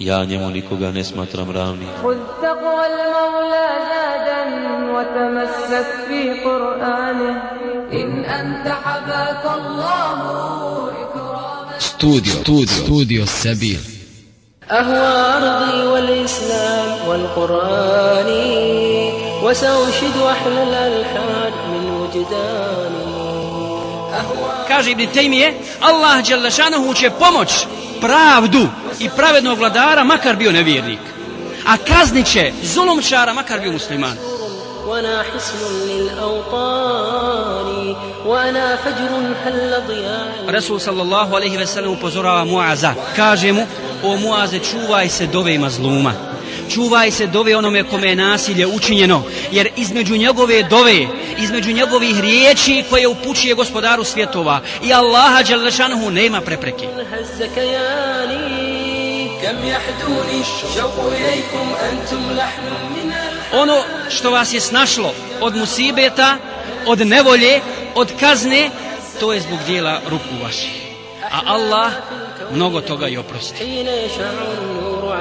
Ja njemu nikoga ne smatram ravnim. خذ تقوى المولى زادا وتمسك في قرآنه إن أنت حباك الله إكراما ستوديو ستوديو ستوديو السبيل أهوى أرضي والإسلام والقرآن وسأنشد أحلى الألحان من وجداني kaže Ibn Tejmije, Allah Đelešanuhu će pomoć pravdu i pravednog vladara, makar bio nevjernik. A kaznit će zulumčara, makar bio musliman. وأنا حسن للأوطان وأنا فجر هل ضياء Resul sallallahu alaihi ve sellem upozorava Muaza. Kaže mu, o Muaze, čuvaj se dove mazluma. čuvaj se dove onome kome je nasilje učinjeno, jer između njegove dove, između njegovih riječi koje upućuje gospodaru svjetova i Allaha Đalešanuhu nema prepreke. Ono što vas je snašlo od musibeta, od nevolje, od kazne, to je zbog dijela ruku vaših. A Allah mnogo toga i oprosti.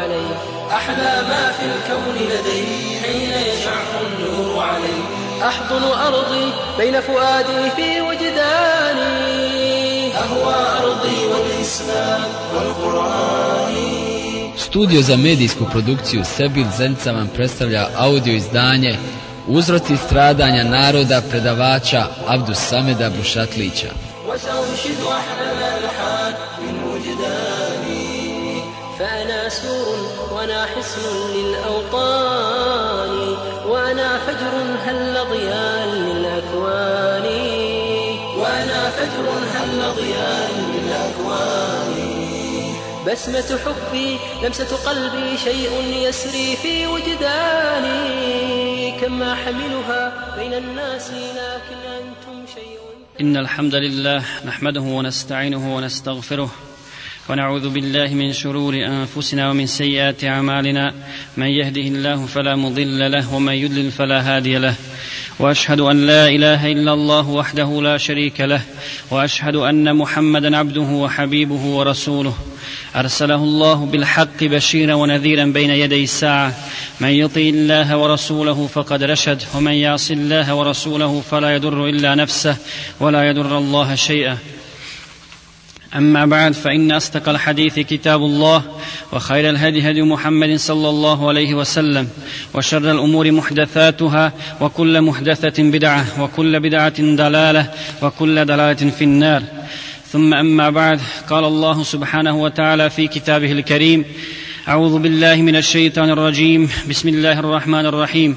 عليه أحلى ما في الكون لدي حين يشع النور عليه أحضن أرضي بين فؤادي في وجداني. أهوى أرضي والإسلام والقرآن. Studio za medijsku produkciju Sebil Zenica vam predstavlja audio izdanje Uzroci stradanja naroda predavača Abdus Sameda Bušatlića. فأنا سور وأنا حصن للأوطان وأنا فجر هل ضياء للأكوان. وأنا فجر هل ضياء للأكوان. بسمة حبي لمسة قلبي شيء يسري في وجداني. كما حملها بين الناس لكن أنتم شيء. إن الحمد لله نحمده ونستعينه ونستغفره ونعوذ بالله من شرور أنفسنا ومن سيئات أعمالنا. من يهده الله فلا مضل له ومن يضلل فلا هادي له. وأشهد أن لا إله إلا الله وحده لا شريك له. وأشهد أن محمدا عبده وحبيبه ورسوله. أرسله الله بالحق بشيرا ونذيرا بين يدي الساعة. من يطع الله ورسوله فقد رشد ومن يعص الله ورسوله فلا يضر إلا نفسه ولا يضر الله شيئا. أما بعد فإن أصدق الحديث كتاب الله وخير الهدي هدي محمد صلى الله عليه وسلم وشر الأمور محدثاتها وكل محدثة بدعة وكل بدعة ضلالة وكل ضلالة في النار. ثم أما بعد قال الله سبحانه وتعالى في كتابه الكريم أعوذ بالله من الشيطان الرجيم بسم الله الرحمن الرحيم.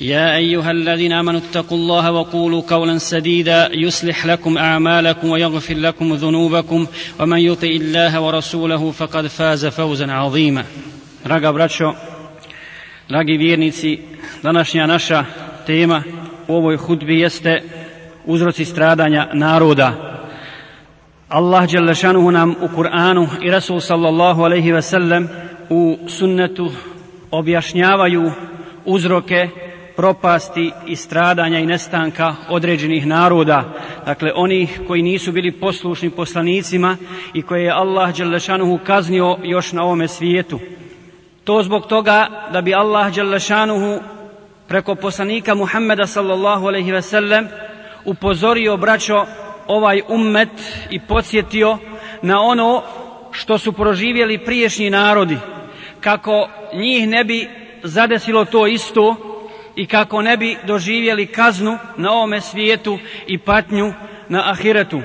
يا ايها الذين امنوا اتقوا الله وقولوا قولا سديدا يصلح لكم اعمالكم ويغفر لكم ذنوبكم ومن يطع الله ورسوله فقد فاز فوزا عظيما Draga braćo, dragi vjernici, današnja naša tema u ovoj hudbi jeste uzroci stradanja naroda. Allah Đelešanuhu nam u Kur'anu i Rasul sallallahu alaihi ve sellem u sunnetu objašnjavaju uzroke propasti i stradanja i nestanka određenih naroda, dakle onih koji nisu bili poslušni poslanicima i koje je Allah Đelešanuhu kaznio još na ovome svijetu. To zbog toga da bi Allah Đelešanuhu preko poslanika Muhammeda sallallahu alaihi ve sellem upozorio braćo ovaj ummet i podsjetio na ono što su proživjeli priješnji narodi kako njih ne bi zadesilo to isto i kako ne bi doživjeli kaznu na ovome svijetu i patnju na ahiretu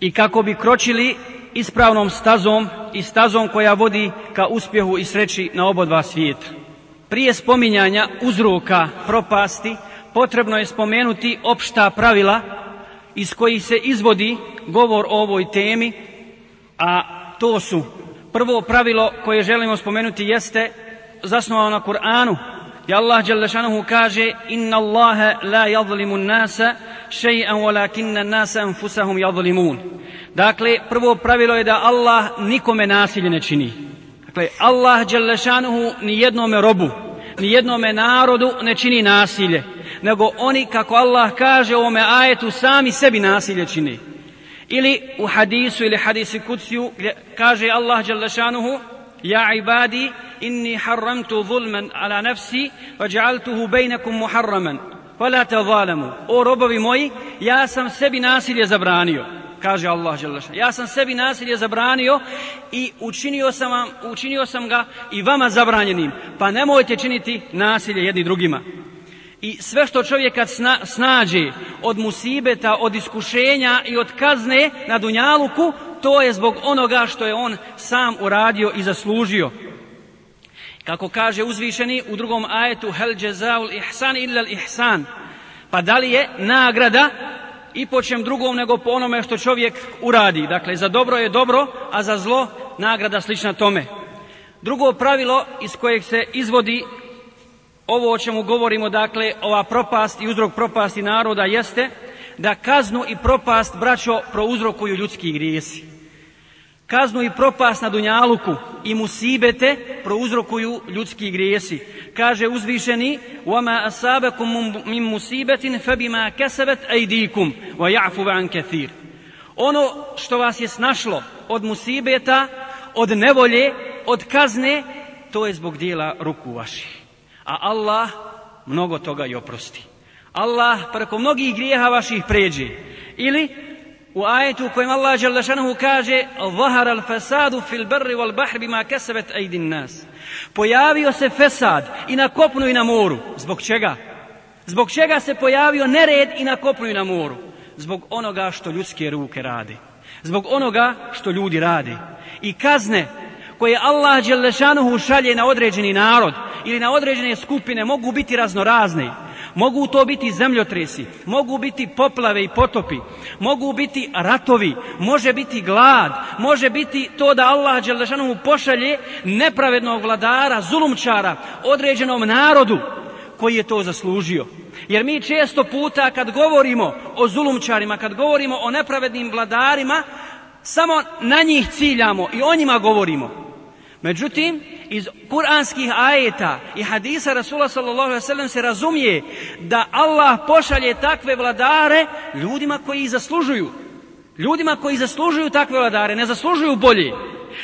i kako bi kročili ispravnom stazom i stazom koja vodi ka uspjehu i sreći na obodva svijeta. Prije spominjanja uzroka propasti potrebno je spomenuti opšta pravila iz kojih se izvodi govor o ovoj temi, a to su prvo pravilo koje želimo spomenuti jeste zasnovano na Kur'anu, gdje Allah Đalešanuhu kaže Inna Allahe la jadlimu nasa še'an walakinna nasa anfusahum jadlimun. Dakle, prvo pravilo je da Allah nikome nasilje ne čini. Dakle, Allah Đalešanuhu ni jednome robu, ni jednome narodu ne čini nasilje, nego oni, kako Allah kaže u ovome ajetu, sami sebi nasilje čini. Ili u hadisu ili hadisi kuciju gdje kaže Allah Đalešanuhu Ja ibadi harramtu zulman ala nafsi vajaltuhu bejnakum muharraman Fala te zalamu. O robovi moji, ja sam sebi nasilje zabranio kaže Allah Đelešan. Ja sam sebi nasilje zabranio i učinio sam, vam, učinio sam ga i vama zabranjenim. Pa nemojte činiti nasilje jedni drugima. I sve što čovjeka sna, snađe od musibeta, od iskušenja i od kazne na Dunjaluku, to je zbog onoga što je on sam uradio i zaslužio. Kako kaže uzvišeni u drugom ajetu Hel jazaul ihsan illa ihsan. Pa da li je nagrada i po čem drugom nego po onome što čovjek uradi. Dakle, za dobro je dobro, a za zlo nagrada slična tome. Drugo pravilo iz kojeg se izvodi ovo o čemu govorimo, dakle, ova propast i uzrok propasti naroda jeste da kaznu i propast braćo prouzrokuju ljudski grijesi. Kaznu i propast na Dunjaluku i musibete prouzrokuju ljudski grijesi. Kaže uzvišeni وَمَا أَسَابَكُم مِّن مُّصِيبَةٍ فَبِمَا كَسَبَتْ أَيْدِيكُمْ وَيَعْفُ عَنْ كَثِيرٍ Ono što vas je snašlo od musibeta, od nevolje, od kazne, to je zbog dijela ruku vaših. A Allah mnogo toga i oprosti. Allah preko mnogih grijeha vaših pređe. Ili u ajetu u kojem Allah Đalešanuhu kaže Zahar al fasadu fil barri wal bahri bima kasabat aydin nas. Pojavio se fesad i na kopnu i na moru. Zbog čega? Zbog čega se pojavio nered i na kopnu i na moru? Zbog onoga što ljudske ruke rade. Zbog onoga što ljudi rade. I kazne koje Allah Đelešanuhu šalje na određeni narod ili na određene skupine mogu biti raznorazne. Mogu to biti zemljotresi, mogu biti poplave i potopi, mogu biti ratovi, može biti glad, može biti to da Allah Đelešanuhu pošalje nepravednog vladara, zulumčara, određenom narodu koji je to zaslužio. Jer mi često puta kad govorimo o zulumčarima, kad govorimo o nepravednim vladarima, samo na njih ciljamo i o njima govorimo. Međutim, iz kuranskih ajeta i hadisa Rasula sallallahu alaihi se razumije da Allah pošalje takve vladare ljudima koji ih zaslužuju. Ljudima koji zaslužuju takve vladare, ne zaslužuju bolje.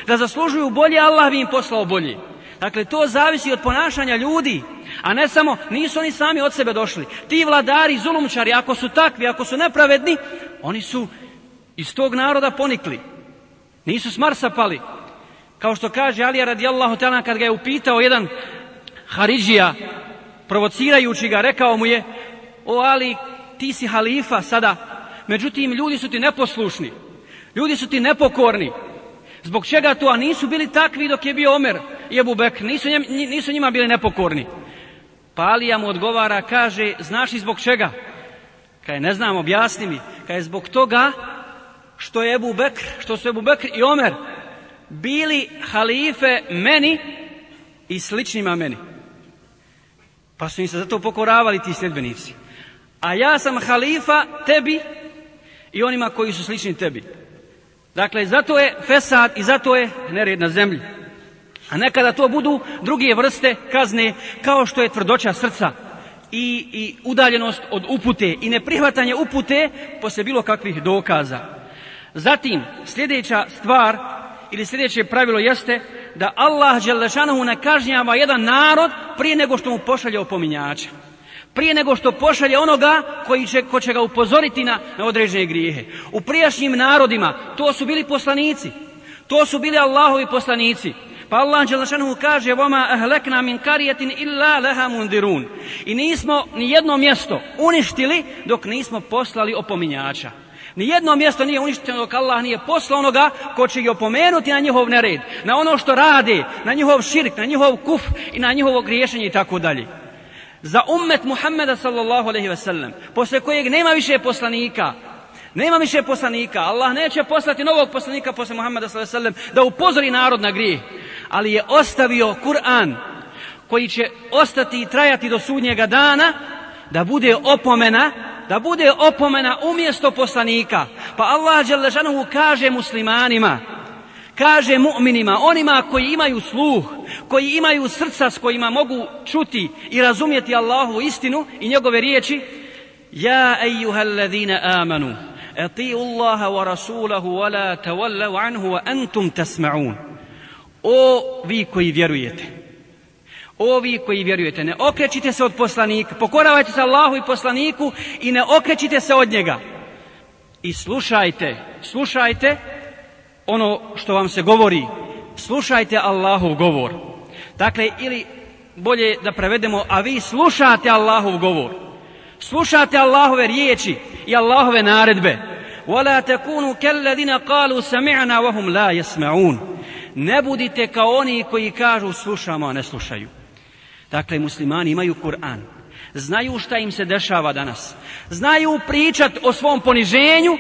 Da zaslužuju bolje, Allah bi im poslao bolje. Dakle, to zavisi od ponašanja ljudi, a ne samo, nisu oni sami od sebe došli. Ti vladari, zulumčari, ako su takvi, ako su nepravedni, oni su iz tog naroda ponikli. Nisu s Marsa pali, kao što kaže Alija radijallahu ta'ala kad ga je upitao jedan Haridžija provocirajući ga rekao mu je o Ali ti si halifa sada međutim ljudi su ti neposlušni ljudi su ti nepokorni. Zbog čega to a nisu bili takvi dok je bio Omer i Ebu Bek nisu, njem, nisu njima bili nepokorni? Pa Alija mu odgovara kaže znaš zbog čega? Kaj ne znam objasni mi. Kaj je zbog toga što je Ebu Bekr što su Ebu Bekr i Omer bili halife meni i sličnima meni. Pa su im se zato pokoravali ti sljedbenici. A ja sam halifa tebi i onima koji su slični tebi. Dakle, zato je fesad i zato je nered na zemlji. A nekada to budu druge vrste kazne kao što je tvrdoća srca i, i udaljenost od upute i neprihvatanje upute poslije bilo kakvih dokaza. Zatim, sljedeća stvar ili sljedeće pravilo jeste da Allah Đelešanohu ne kažnjava jedan narod prije nego što mu pošalje opominjača. Prije nego što pošalje onoga koji će, ko će ga upozoriti na, na određene grijehe. U prijašnjim narodima to su bili poslanici. To su bili Allahovi poslanici. Pa Allah Đelešanu kaže Voma ahlekna min karijetin illa leha mundirun. I nismo ni jedno mjesto uništili dok nismo poslali opominjača. Ni jedno mjesto nije uništeno dok Allah nije poslao onoga ko će ih opomenuti na njihov nered, na ono što rade, na njihov širk, na njihov kuf i na njihovo griješenje i tako dalje. Za ummet Muhammeda sallallahu alaihi ve sellem, posle kojeg nema više poslanika, nema više poslanika. Allah neće poslati novog poslanika posle Muhammeda sallallahu alejhi ve sellem da upozori narod na grijeh, ali je ostavio Kur'an koji će ostati i trajati do sudnjega dana da bude opomena da bude opomena umjesto poslanika. Pa Allah dželle kaže muslimanima kaže mu'minima, onima koji imaju sluh, koji imaju srca s kojima mogu čuti i razumjeti Allahu istinu i njegove riječi, ja ejuhallazina amanu, atiju Allaha wa rasulahu wa la tawallu anhu wa antum tasma'un. O vi koji vjerujete, o vi koji vjerujete, ne okrećite se od poslanika, pokoravajte se Allahu i poslaniku i ne okrećite se od njega. I slušajte, slušajte ono što vam se govori, slušajte Allahov govor. Dakle, ili bolje da prevedemo, a vi slušate Allahov govor. Slušate Allahove riječi i Allahove naredbe. وَلَا تَكُونُوا كَالَّذِينَ قَالُوا سَمِعْنَا وَهُمْ لَا يَسْمَعُونَ Ne budite kao oni koji kažu slušamo, a ne slušaju. Dakle, muslimani imaju Kur'an. Znaju šta im se dešava danas. Znaju pričat o svom poniženju,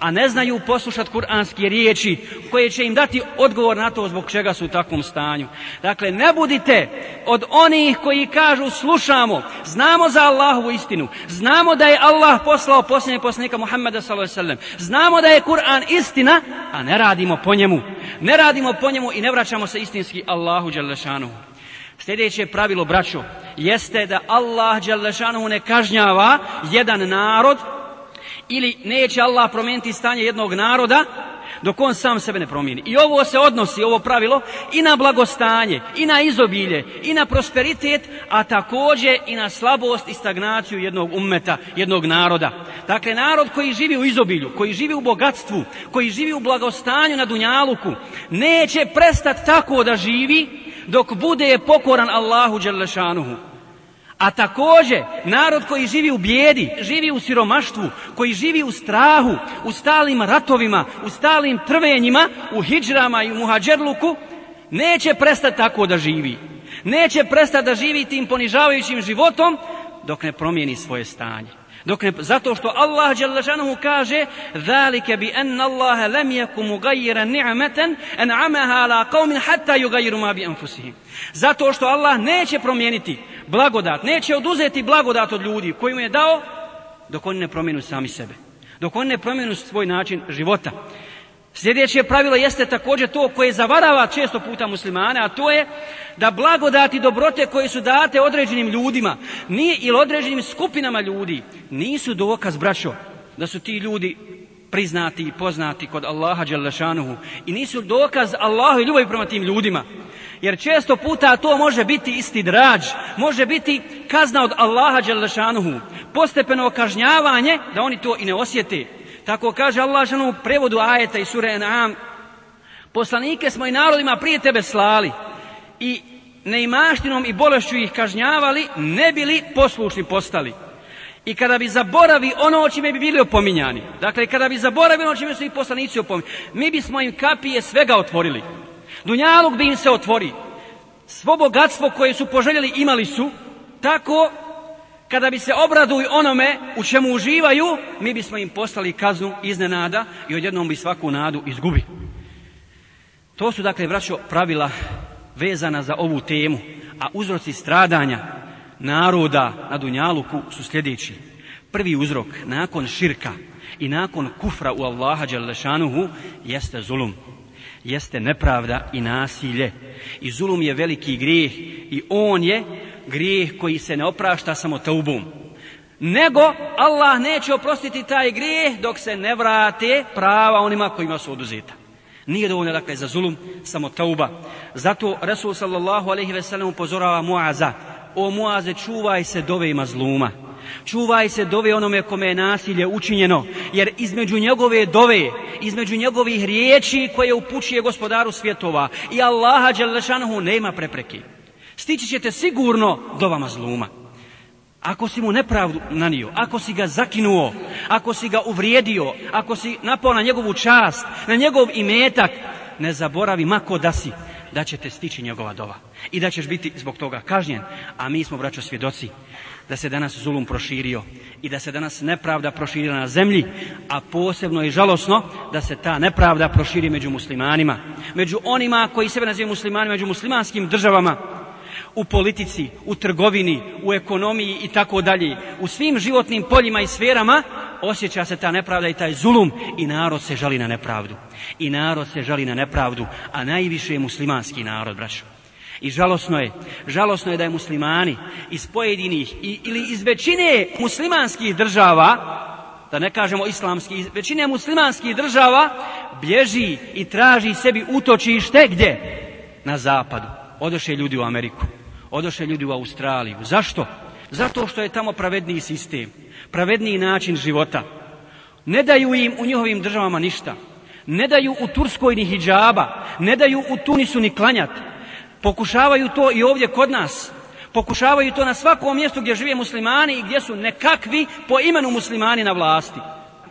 a ne znaju poslušati kuranske riječi koje će im dati odgovor na to zbog čega su u takvom stanju. Dakle, ne budite od onih koji kažu slušamo, znamo za Allahovu istinu, znamo da je Allah poslao posljednjeg poslanika Muhammeda s.a.v. Znamo da je Kur'an istina, a ne radimo po njemu. Ne radimo po njemu i ne vraćamo se istinski Allahu Đalešanu. Sljedeće pravilo, braćo, jeste da Allah Đalešanu ne kažnjava jedan narod ili neće Allah promijeniti stanje jednog naroda dok on sam sebe ne promijeni. I ovo se odnosi, ovo pravilo, i na blagostanje, i na izobilje, i na prosperitet, a također i na slabost i stagnaciju jednog ummeta, jednog naroda. Dakle, narod koji živi u izobilju, koji živi u bogatstvu, koji živi u blagostanju na Dunjaluku, neće prestati tako da živi dok bude pokoran Allahu Đelešanuhu. A također, narod koji živi u bijedi, živi u siromaštvu, koji živi u strahu, u stalnim ratovima, u stalnim trvenjima, u hijđrama i u muhađerluku, neće prestati tako da živi. Neće prestati da živi tim ponižavajućim životom dok ne promijeni svoje stanje. Dok ne, zato što Allah dželle kaže: "Zalike bi anna Allah lam yakum mughayyiran ni'matan an'amaha ala qaumin hatta yughayyiru ma bi anfusihim." Zato što Allah neće promijeniti blagodat, neće oduzeti blagodat od ljudi koji mu je dao dok oni ne promijenu sami sebe. Dok oni ne promijenu svoj način života. Sljedeće pravilo jeste također to koje zavarava često puta muslimane, a to je da blagodati dobrote koje su date određenim ljudima nije, ili određenim skupinama ljudi nisu dokaz, braćo, da su ti ljudi priznati i poznati kod Allaha Đalešanuhu i nisu dokaz Allahu i ljubavi prema tim ljudima. Jer često puta to može biti isti drađ, može biti kazna od Allaha Đalešanuhu, postepeno kažnjavanje da oni to i ne osjete. Tako kaže Allah u prevodu ajeta i sure En'am, poslanike smo i narodima prije tebe slali i neimaštinom i bolešću ih kažnjavali, ne bili poslušni postali. I kada bi zaboravi ono o čime bi bili opominjani, dakle kada bi zaboravili ono čime su ih poslanici opominjani, mi bismo im kapije svega otvorili. Dunjaluk bi im se otvori. Svo bogatstvo koje su poželjeli imali su, tako kada bi se obraduju onome u čemu uživaju, mi bismo im poslali kaznu iznenada i odjednom bi svaku nadu izgubi. To su dakle, braćo, pravila vezana za ovu temu, a uzroci stradanja naroda na Dunjaluku su sljedeći. Prvi uzrok, nakon širka i nakon kufra u Allaha Đalešanuhu, jeste zulum jeste nepravda i nasilje. I zulum je veliki grijeh i on je grijeh koji se ne oprašta samo taubom. Nego Allah neće oprostiti taj grijeh dok se ne vrate prava onima kojima su oduzeta. Nije dovoljno dakle za zulum samo tauba. Zato Rasul sallallahu alejhi ve sellem upozorava Muaza: "O Muaze, čuvaj se dove i mazluma." Čuvaj se dove onome kome je nasilje učinjeno, jer između njegove dove, između njegovih riječi koje upućuje gospodaru svjetova i Allaha Đalešanuhu nema prepreke. Stići ćete sigurno dova mazluma. Ako si mu nepravdu nanio, ako si ga zakinuo, ako si ga uvrijedio, ako si napao na njegovu čast, na njegov imetak, ne zaboravi mako da si, da će te stići njegova dova i da ćeš biti zbog toga kažnjen. A mi smo, braćo, svjedoci da se danas zulum proširio i da se danas nepravda proširila na zemlji, a posebno je žalosno da se ta nepravda proširi među muslimanima, među onima koji sebe nazivaju muslimanima, među muslimanskim državama, u politici, u trgovini, u ekonomiji i tako dalje. U svim životnim poljima i sferama osjeća se ta nepravda i taj zulum i narod se žali na nepravdu. I narod se žali na nepravdu, a najviše je muslimanski narod, braćo. I žalosno je, žalosno je da je muslimani iz pojedinih i, ili iz većine muslimanskih država, da ne kažemo islamskih, iz većine muslimanskih država bježi i traži sebi utočište gdje? Na zapadu. Odoše ljudi u Ameriku, odoše ljudi u Australiju. Zašto? Zato što je tamo pravedniji sistem, pravedniji način života. Ne daju im u njihovim državama ništa. Ne daju u Turskoj ni hijjaba, ne daju u Tunisu ni klanjat. Pokušavaju to i ovdje kod nas. Pokušavaju to na svakom mjestu gdje žive muslimani i gdje su nekakvi po imenu muslimani na vlasti.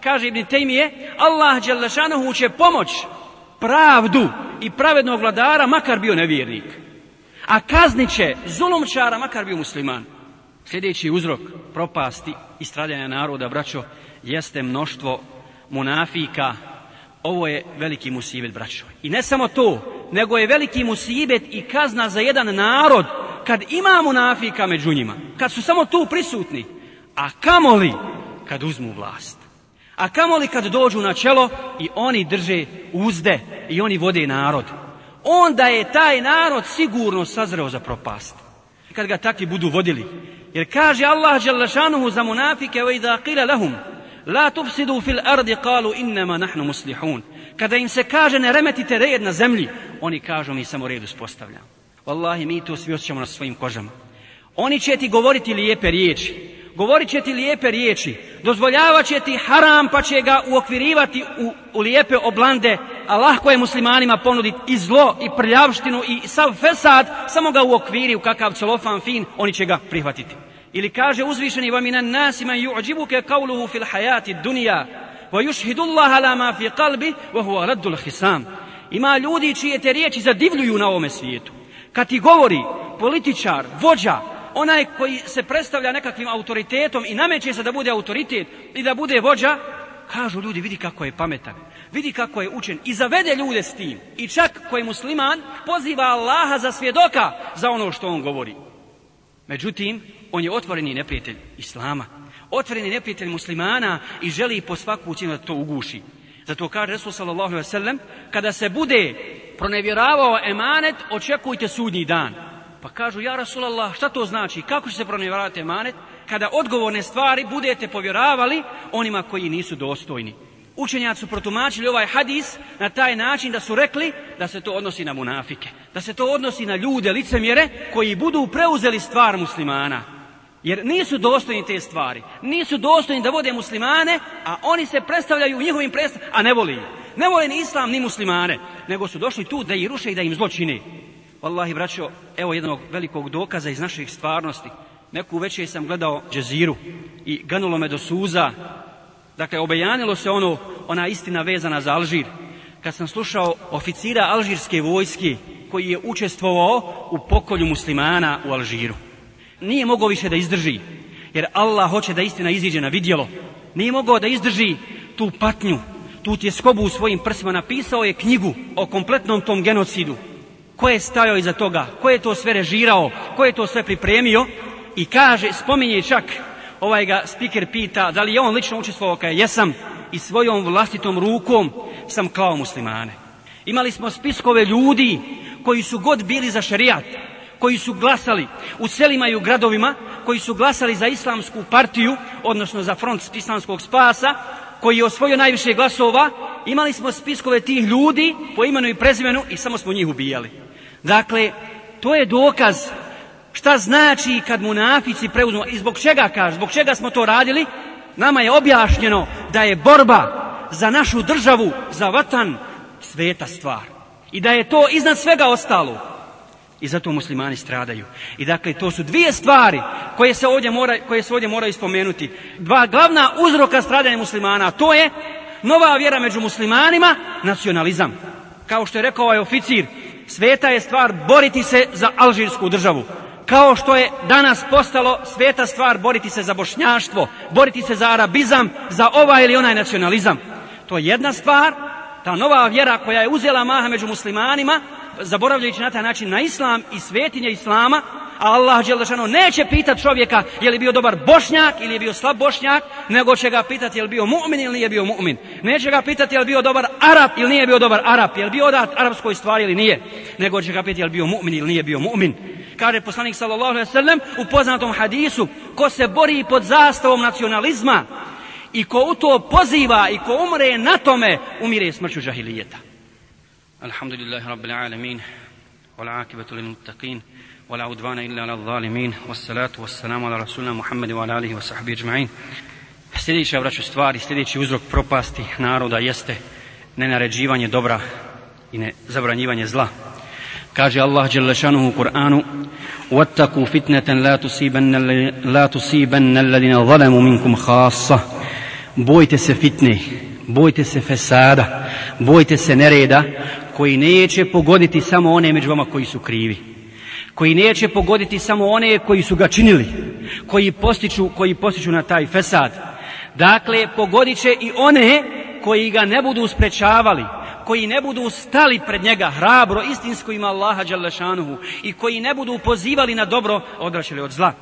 Kaže Ibn Tejmije, Allah Đalešanuhu će pomoć pravdu i pravednog vladara, makar bio nevjernik. A kaznit će zulumčara, makar bio musliman. Sljedeći uzrok propasti i stradanja naroda, braćo, jeste mnoštvo munafika. Ovo je veliki musibet, braćo. I ne samo to, nego je veliki musibet i kazna za jedan narod kad ima munafika među njima. Kad su samo tu prisutni. A kamoli kad uzmu vlast. A kamoli kad dođu na čelo i oni drže uzde i oni vode narod onda je taj narod sigurno sazreo za propast. Kad ga takvi budu vodili. Jer kaže Allah Đalešanuhu za munafike ve idha qila lahum la tufsidu fil ardi qalu innama nahnu muslihun. Kada im se kaže ne remetite red na zemlji, oni kažu mi samo red uspostavljam. Wallahi mi to svi osjećamo na svojim kožama. Oni će ti govoriti lijepe riječi, govorit će ti lijepe riječi, dozvoljavat će ti haram pa će ga uokvirivati u, u lijepe oblande a lahko je muslimanima ponuditi i zlo, i prljavštinu, i sav fesad, samo ga uokviri u kakav celofan fin, oni će ga prihvatiti. Ili kaže uzvišeni wa minan nasi man yu'jibuka qawluhu fil hayati dunya wa yushhidu Allah ala ma fi qalbi wa huwa raddul. Ima ljudi čije te riječi zadivljuju na ovome svijetu. Kad ti govori političar, vođa, onaj koji se predstavlja nekakvim autoritetom i nameće se da bude autoritet i da bude vođa, kažu ljudi vidi kako je pametan, vidi kako je učen i zavede ljude s tim. I čak koji musliman poziva Allaha za svjedoka za ono što on govori. Međutim, on je otvoreni neprijatelj Islama, otvoreni neprijatelj muslimana i želi po svaku cijenu da to uguši. Zato kaže Resul sallallahu sallam, kada se bude pronevjeravao emanet, očekujte sudnji dan. Pa kažu, ja Rasulallah, šta to znači? Kako će se pronevjeravati emanet? Kada odgovorne stvari budete povjeravali onima koji nisu dostojni. Učenjaci su protumačili ovaj hadis na taj način da su rekli da se to odnosi na munafike. Da se to odnosi na ljude, licemjere, koji budu preuzeli stvar muslimana. Jer nisu dostojni te stvari. Nisu dostojni da vode muslimane, a oni se predstavljaju u njihovim predstavljama, a ne voli ih. Ne vole ni islam, ni muslimane, nego su došli tu da ih ruše i da im zlo čini. Wallahi, braćo, evo jednog velikog dokaza iz naših stvarnosti. Neku večer sam gledao džeziru i ganulo me do suza. Dakle, obejanilo se ono, ona istina vezana za Alžir. Kad sam slušao oficira alžirske vojske koji je učestvovao u pokolju muslimana u Alžiru. Nije mogao više da izdrži, jer Allah hoće da istina iziđe na vidjelo. Nije mogao da izdrži tu patnju, tu tjeskobu u svojim prsima. Napisao je knjigu o kompletnom tom genocidu. Ko je stajao iza toga? Ko je to sve režirao? Ko je to sve pripremio? I kaže, spominje čak, ovaj ga spiker pita, da li je on lično učestvovao? Kaže, jesam i svojom vlastitom rukom sam klao muslimane. Imali smo spiskove ljudi koji su god bili za šerijat, koji su glasali u selima i u gradovima, koji su glasali za islamsku partiju, odnosno za front islamskog spasa, koji je osvojio najviše glasova, imali smo spiskove tih ljudi po imenu i prezimenu i samo smo njih ubijali. Dakle, to je dokaz šta znači kad munafici preuzmu i zbog čega kaže, zbog čega smo to radili, nama je objašnjeno da je borba za našu državu, za vatan, sveta stvar. I da je to iznad svega ostalo. I zato muslimani stradaju. I dakle, to su dvije stvari koje se ovdje mora, koje se ovdje moraju spomenuti. Dva glavna uzroka stradanja muslimana, a to je nova vjera među muslimanima, nacionalizam. Kao što je rekao ovaj oficir, sveta je stvar boriti se za alžirsku državu. Kao što je danas postalo sveta stvar boriti se za bošnjaštvo, boriti se za arabizam, za ovaj ili onaj nacionalizam. To je jedna stvar, ta nova vjera koja je uzela maha među muslimanima, zaboravljajući na taj način na islam i svetinje islama, a Allah Đelešanu neće pitat čovjeka je li bio dobar bošnjak ili je bio slab bošnjak, nego će ga pitati je li bio mu'min ili nije bio mu'min. Neće ga pitati je li bio dobar Arab ili nije bio dobar Arab, je li bio odat arapskoj stvari ili nije, nego će ga pitati je li bio mu'min ili nije bio mu'min. Kaže poslanik sallallahu alejhi ve sellem u poznatom hadisu, ko se bori pod zastavom nacionalizma i ko u to poziva i ko umre na tome, umire smrću džahilijeta. الحمد لله رب العالمين والعاقبة للمتقين ولا عدوان إلا على الظالمين والصلاة والسلام على رسولنا محمد وعلى آله وصحبه أجمعين Sljedeća, braću, stvari, sljedeći uzrok propasti naroda jeste nenaređivanje dobra i ne zabranjivanje zla. Kaže Allah Đelešanuhu u Kur'anu وَاتَّقُوا فِتْنَةً لَا تُصِيبَنَّ, لا تُصِيبَنَّ الَّذِينَ ظَلَمُوا مِنْكُمْ خَاصَّةً Bojte se fitne, bojte se fesada, bojte se nereda koji neće pogoditi samo one među vama koji su krivi. Koji neće pogoditi samo one koji su ga činili, koji postiču, koji postiču na taj fesad. Dakle, pogodit će i one koji ga ne budu sprečavali, koji ne budu stali pred njega hrabro, istinsko ima Allaha Đalešanuhu i koji ne budu pozivali na dobro, odraćali od zla.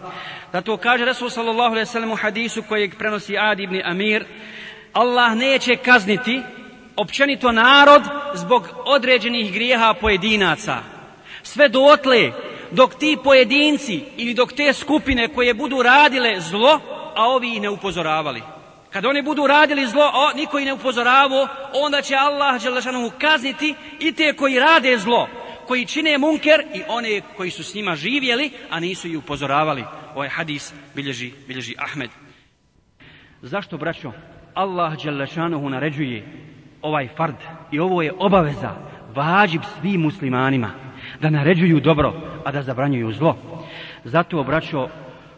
Zato kaže Resul sallallahu alaihi sallam u hadisu kojeg prenosi Adi ibn Amir, Allah neće kazniti općenito narod zbog određenih grijeha pojedinaca. Sve dotle dok ti pojedinci ili dok te skupine koje budu radile zlo, a ovi ih ne upozoravali. Kad oni budu radili zlo, a niko ih ne upozoravao, onda će Allah Đelešanohu kazniti i te koji rade zlo, koji čine munker i one koji su s njima živjeli, a nisu ih upozoravali. Ovaj hadis bilježi, bilježi Ahmed. Zašto, braćo, Allah Đelešanohu naređuje ovaj fard i ovo je obaveza, vađib svim muslimanima, da naređuju dobro, a da zabranjuju zlo. Zato, obraćo,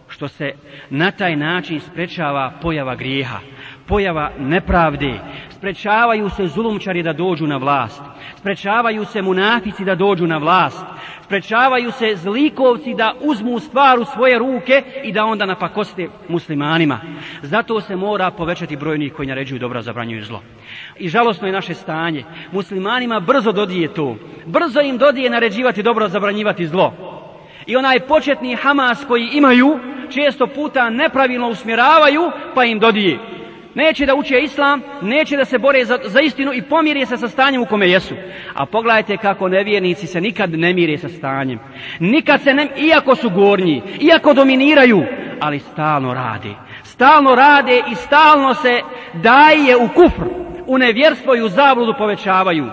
što se na taj način sprečava pojava grijeha, pojava nepravde, sprečavaju se zulumčari da dođu na vlast, sprečavaju se munafici da dođu na vlast, sprečavaju se zlikovci da uzmu stvar u svoje ruke i da onda napakoste muslimanima. Zato se mora povećati broj onih koji naređuju dobro, zabranjuju zlo. I žalosno je naše stanje. Muslimanima brzo dodije to. Brzo im dodije naređivati dobro, zabranjivati zlo. I onaj početni Hamas koji imaju, često puta nepravilno usmjeravaju, pa im dodije. Neće da uče islam, neće da se bore za, za istinu i pomire se sa stanjem u kome jesu. A pogledajte kako nevjernici se nikad ne mire sa stanjem. Nikad se ne, iako su gornji, iako dominiraju, ali stalno rade. Stalno rade i stalno se daje u kufr, u nevjerstvo i u zabludu povećavaju.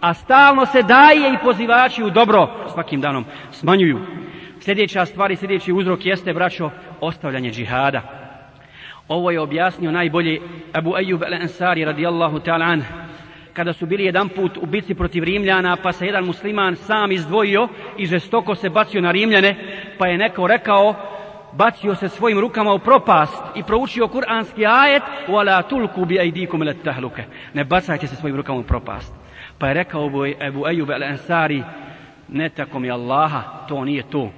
A stalno se daje i pozivači u dobro, svakim danom smanjuju. Sljedeća stvar i sljedeći uzrok jeste, braćo, ostavljanje džihada. Ovo je objasnio najbolje Abu Ayyub al-Ansari radijallahu ta'ala an. Kada su bili jedan put u bitci protiv Rimljana, pa se jedan musliman sam izdvojio i žestoko se bacio na Rimljane, pa je neko rekao, bacio se svojim rukama u propast i proučio kuranski ajet wala tulku bi aydikum ila tahluke ne bacajte se svojim rukama u propast. Pa je rekao Abu Ayyub al-Ansari ne tako mi Allaha to nije to.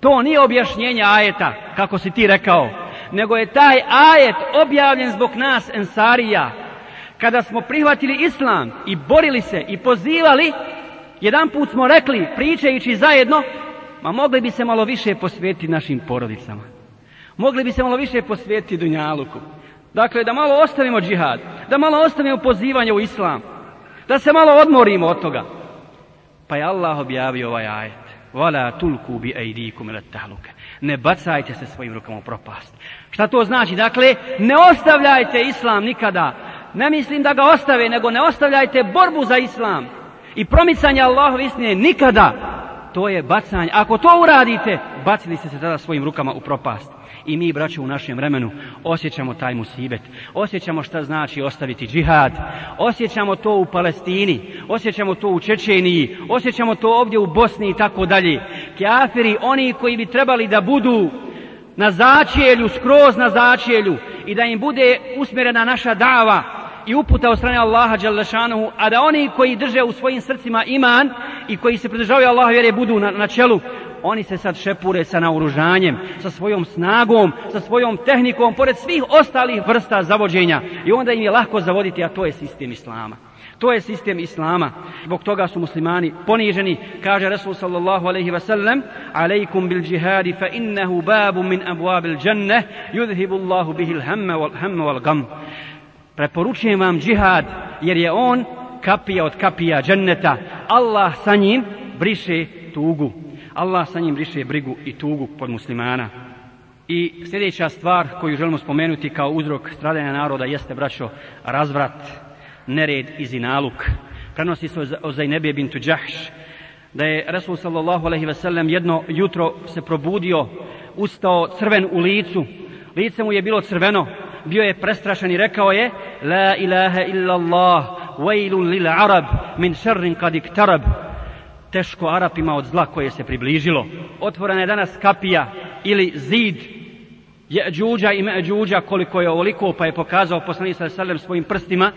To nije objašnjenje ajeta kako si ti rekao nego je taj ajet objavljen zbog nas Ensarija kada smo prihvatili islam i borili se i pozivali jedan put smo rekli pričajući zajedno ma mogli bi se malo više posvetiti našim porodicama. Mogli bi se malo više posvetiti Dunjaluku. Dakle, da malo ostavimo džihad, da malo ostavimo pozivanje u islam, da se malo odmorimo od toga. Pa je Allah objavio ovaj ajet. Vala tulku bi ejdikum ila tahluke. Ne bacajte se svojim rukama u propast. Šta to znači? Dakle, ne ostavljajte islam nikada. Ne mislim da ga ostave, nego ne ostavljajte borbu za islam. I promicanje Allahove istine nikada. To je bacanje. Ako to uradite, bacili ste se tada svojim rukama u propast. I mi, braćo, u našem vremenu osjećamo taj musibet. Osjećamo šta znači ostaviti džihad. Osjećamo to u Palestini. Osjećamo to u Čečeniji. Osjećamo to ovdje u Bosni i tako dalje. Kjafiri, oni koji bi trebali da budu na začelju, skroz na začelju i da im bude usmjerena naša dava i uputa od strane Allaha Đalešanuhu, a da oni koji drže u svojim srcima iman i koji se pridržavaju Allaha vjere budu na, na čelu, oni se sad šepure sa naoružanjem, sa svojom snagom, sa svojom tehnikom, pored svih ostalih vrsta zavođenja. I onda im je lako zavoditi, a to je sistem Islama. To je sistem Islama. Zbog toga su muslimani poniženi. Kaže Rasul sallallahu alaihi wa sallam Alejkum bil džihadi fa innehu babu min abuabil dženne yudhibu bihil hamma wal, hamma wal gam. Preporučujem vam džihad jer je on kapija od kapija dženneta. Allah sa njim briše tugu. Allah sa njim briše brigu i tugu pod muslimana. I sljedeća stvar koju želimo spomenuti kao uzrok stradanja naroda jeste, braćo, razvrat, nered i zinaluk. Prenosi se o Zajnebije bintu Đahš, da je Rasul sallallahu alaihi ve sellem jedno jutro se probudio, ustao crven u licu, lice mu je bilo crveno, bio je prestrašen i rekao je La ilaha illa Allah, vejlun lil arab, min šerrin kad iktarab. Teško Arapima od zla koje se približilo. Otvorena je danas kapija ili zid je džuđa i međuđa koliko je ovoliko, pa je pokazao poslanik sa sallam svojim prstima,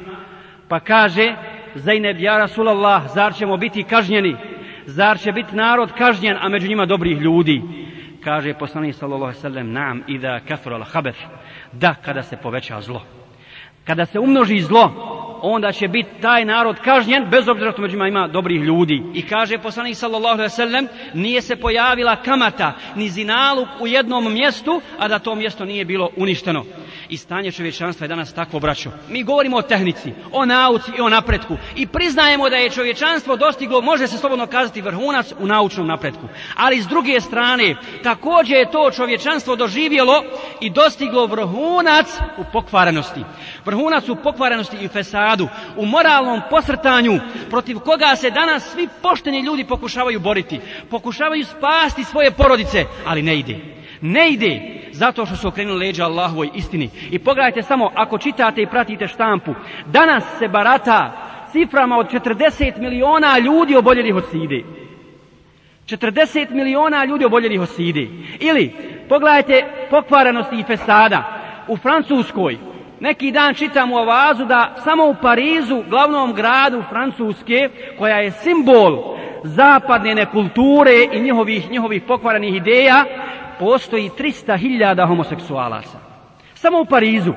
pa kaže Zainab ja Rasulallah, zar ćemo biti kažnjeni? Zar će biti narod kažnjen, a među njima dobrih ljudi? Kaže poslanik sallallahu sellem: "Nam idha kathura al-khabath." Da, kada se poveća zlo. Kada se umnoži zlo, onda će biti taj narod kažnjen, bez obzira što među njima ima dobrih ljudi. I kaže poslanik sallallahu alejhi ve sellem: "Nije se pojavila kamata ni zinaluk u jednom mjestu, a da to mjesto nije bilo uništeno." I stanje čovječanstva je danas takvo, braćo. Mi govorimo o tehnici, o nauci i o napretku. I priznajemo da je čovječanstvo dostiglo, može se slobodno kazati, vrhunac u naučnom napretku. Ali s druge strane, također je to čovječanstvo doživjelo i dostiglo vrhunac u pokvarenosti. Vrhunac u pokvarenosti i fesadu, u moralnom posrtanju, protiv koga se danas svi pošteni ljudi pokušavaju boriti. Pokušavaju spasti svoje porodice, ali ne ide. Ne ide zato što su okrenuli leđa Allahovoj istini. I pogledajte samo, ako čitate i pratite štampu, danas se barata ciframa od 40 miliona ljudi oboljelih od side. 40 miliona ljudi oboljelih od side. Ili, pogledajte pokvarenosti i fesada. U Francuskoj, neki dan čitam u avazu da samo u Parizu, glavnom gradu Francuske, koja je simbol zapadne nekulture i njihovih, njihovih pokvarenih ideja, postoji 300.000 homoseksualaca. Samo u Parizu.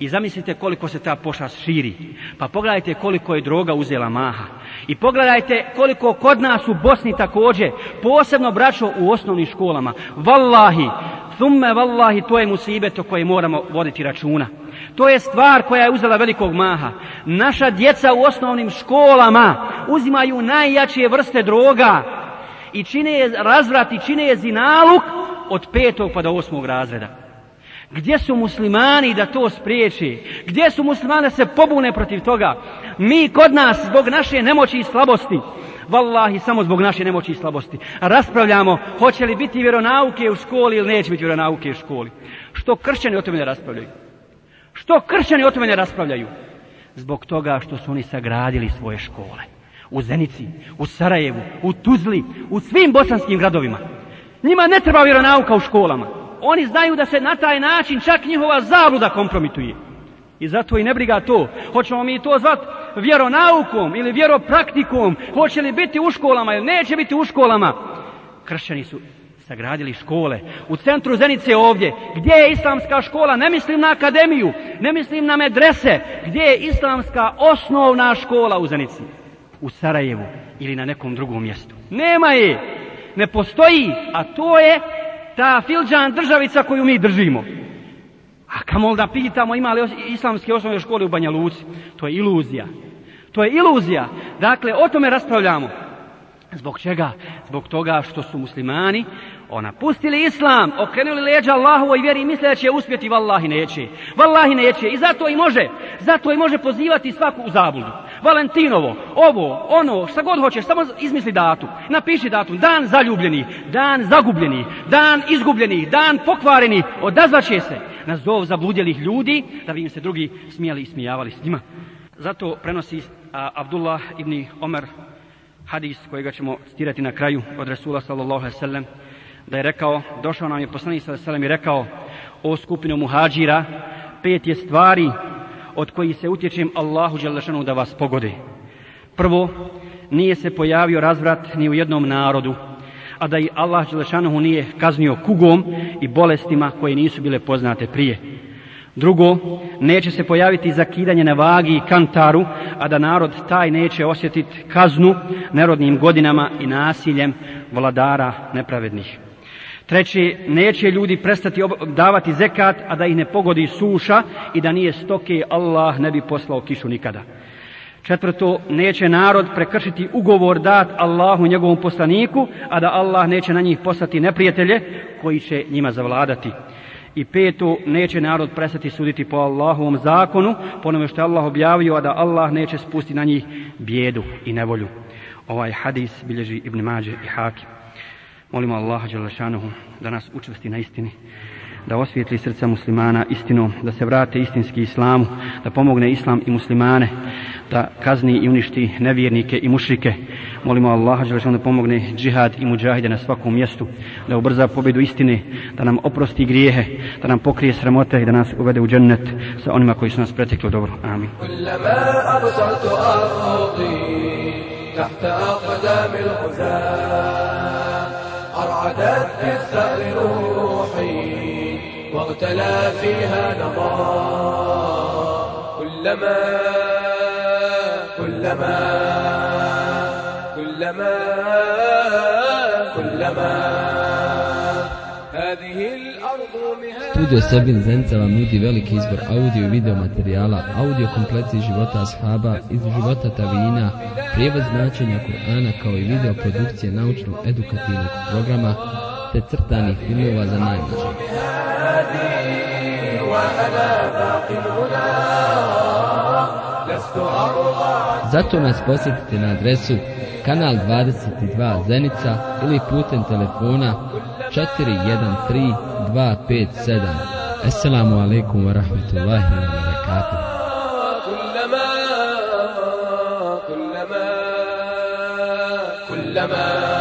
I zamislite koliko se ta pošast širi. Pa pogledajte koliko je droga uzela maha. I pogledajte koliko kod nas u Bosni također, posebno braćo u osnovnim školama. Wallahi, thumme wallahi, to je musibet o koje moramo voditi računa. To je stvar koja je uzela velikog maha. Naša djeca u osnovnim školama uzimaju najjačije vrste droga i čine je razvrat i čine je zinaluk od petog pa do osmog razreda. Gdje su muslimani da to spriječi? Gdje su muslimani da se pobune protiv toga? Mi kod nas zbog naše nemoći i slabosti, vallahi samo zbog naše nemoći i slabosti, raspravljamo hoće li biti vjeronauke u školi ili neće biti vjeronauke u školi. Što kršćani o tome ne raspravljaju? Što kršćani o tome ne raspravljaju? Zbog toga što su oni sagradili svoje škole. U Zenici, u Sarajevu, u Tuzli, u svim bosanskim gradovima. Njima ne treba vjeronauka u školama. Oni znaju da se na taj način čak njihova zabluda kompromituje. I zato i ne briga to. Hoćemo mi to zvat vjeronaukom ili vjeropraktikom. Hoće li biti u školama ili neće biti u školama. Kršćani su sagradili škole. U centru Zenice ovdje, gdje je islamska škola, ne mislim na akademiju, ne mislim na medrese, gdje je islamska osnovna škola u Zenici? U Sarajevu ili na nekom drugom mjestu. Nema je, ne postoji, a to je ta filđan državica koju mi držimo. A kamo da pitamo ima li islamske osnovne škole u Banja Luci? To je iluzija. To je iluzija. Dakle, o tome raspravljamo. Zbog čega? Zbog toga što su muslimani ona pustili islam, okrenuli leđa Allahovoj vjeri i misle da će uspjeti, vallahi neće. Vallahi neće i zato i može, zato i može pozivati svaku u zabludu. Valentinovo, ovo, ono, šta god hoćeš, samo izmisli datum. Napiši datum, dan zaljubljenih, dan zagubljenih, dan izgubljenih, dan pokvarenih, odazvaće se na zov zabludjelih ljudi, da bi im se drugi smijali i smijavali s njima. Zato prenosi a, Abdullah ibn Omer hadis kojega ćemo citirati na kraju od Resula sallallahu alaihi sallam da je rekao, došao nam je poslanik sallallahu alaihi i rekao o skupinu muhađira pet je stvari od kojih se utječem Allahu Đelešanu da vas pogode. Prvo, nije se pojavio razvrat ni u jednom narodu, a da i Allah Đelešanu nije kaznio kugom i bolestima koje nisu bile poznate prije. Drugo, neće se pojaviti zakidanje na vagi i kantaru, a da narod taj neće osjetiti kaznu nerodnim godinama i nasiljem vladara nepravednih. Treće, neće ljudi prestati davati zekat, a da ih ne pogodi suša i da nije stoke, Allah ne bi poslao kišu nikada. Četvrto, neće narod prekršiti ugovor dat Allahu njegovom poslaniku, a da Allah neće na njih poslati neprijatelje koji će njima zavladati. I peto, neće narod prestati suditi po Allahovom zakonu, po onome što je Allah objavio, a da Allah neće spustiti na njih bijedu i nevolju. Ovaj hadis bilježi Ibn Mađe i Hakim. Molimo Allaha Đalešanuhu da nas učvrsti na istini, da osvijetli srca muslimana istinom, da se vrate istinski islamu, da pomogne islam i muslimane, da kazni i uništi nevjernike i mušrike. Molimo Allaha Đalešanuhu da pomogne džihad i muđahide na svakom mjestu, da ubrza pobjedu istine, da nam oprosti grijehe, da nam pokrije sramote i da nas uvede u džennet sa onima koji su nas pretekli dobro. Amin. تحت أقدام الغزاة أرعدت في الثأر روحي واغتلى فيها نضاء كلما كلما كلما كلما. هذه الأرض Studio Sebin Zenica vam nudi veliki izbor audio i video materijala, audio kompleti iz života ashaba, iz života tavina, prijevod značenja Kur'ana kao i video produkcije naučno-edukativnog programa, te crtanih filmova za najmlađe. Zato nas posjetite na adresu kanal 22 Zenica ili putem telefona 413 257. Assalamu alaikum wa rahmatullahi wa barakatuh. كلما كلما كلما